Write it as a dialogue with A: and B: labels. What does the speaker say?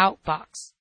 A: outbox.